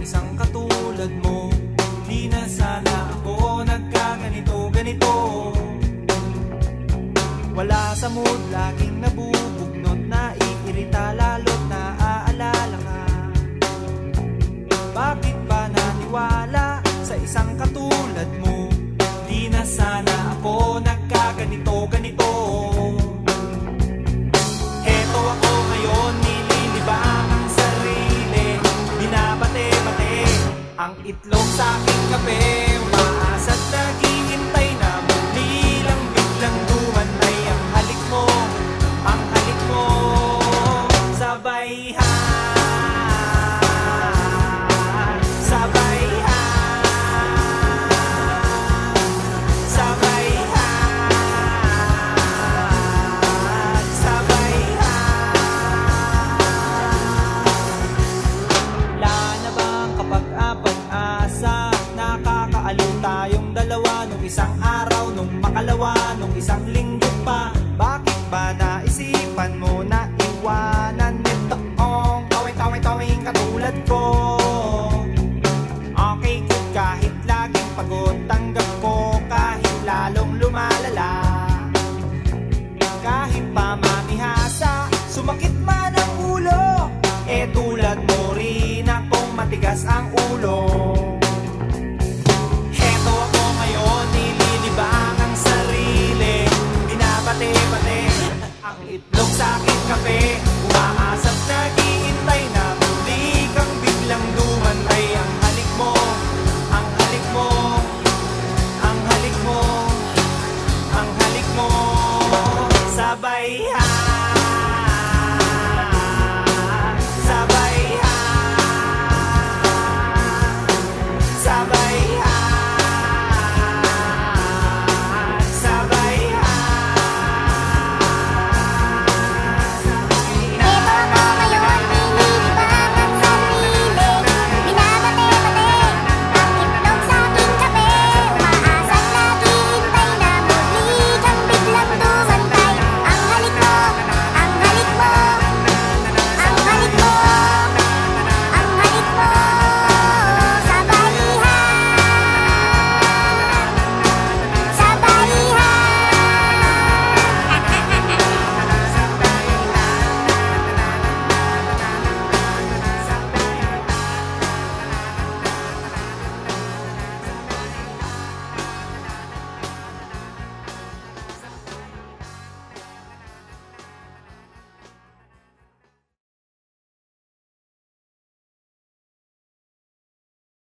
isang katulad mo. Di na sana ako nagkaganito ganito. Wala sa mood, laging nabubugnot Naiirita lalo't naaalala ka. Bakit ba naniwala sa isang katulad mo? Di na sana ako nagkaganito ganito. Itlog sa aking kape Umaasa't naghihintay isang araw, nung makalawa Nung isang linggo pa. Bakit ba naisipan mo na iwanan Nitoong tawing-tawing-tawing katulad ko. Okay good. Kahit laging pagod Tanggap ko. Kahit lalong lumalala. Kahit pa mamihasa Sumakit man ang ulo. Eh tulad mo rin akong matigas ang ulo aking kape Umaasap naghihintay na muli kang biglang dumantay Ang halik mo, ang halik mo, ang halik mo ang halik mo. Sabay ha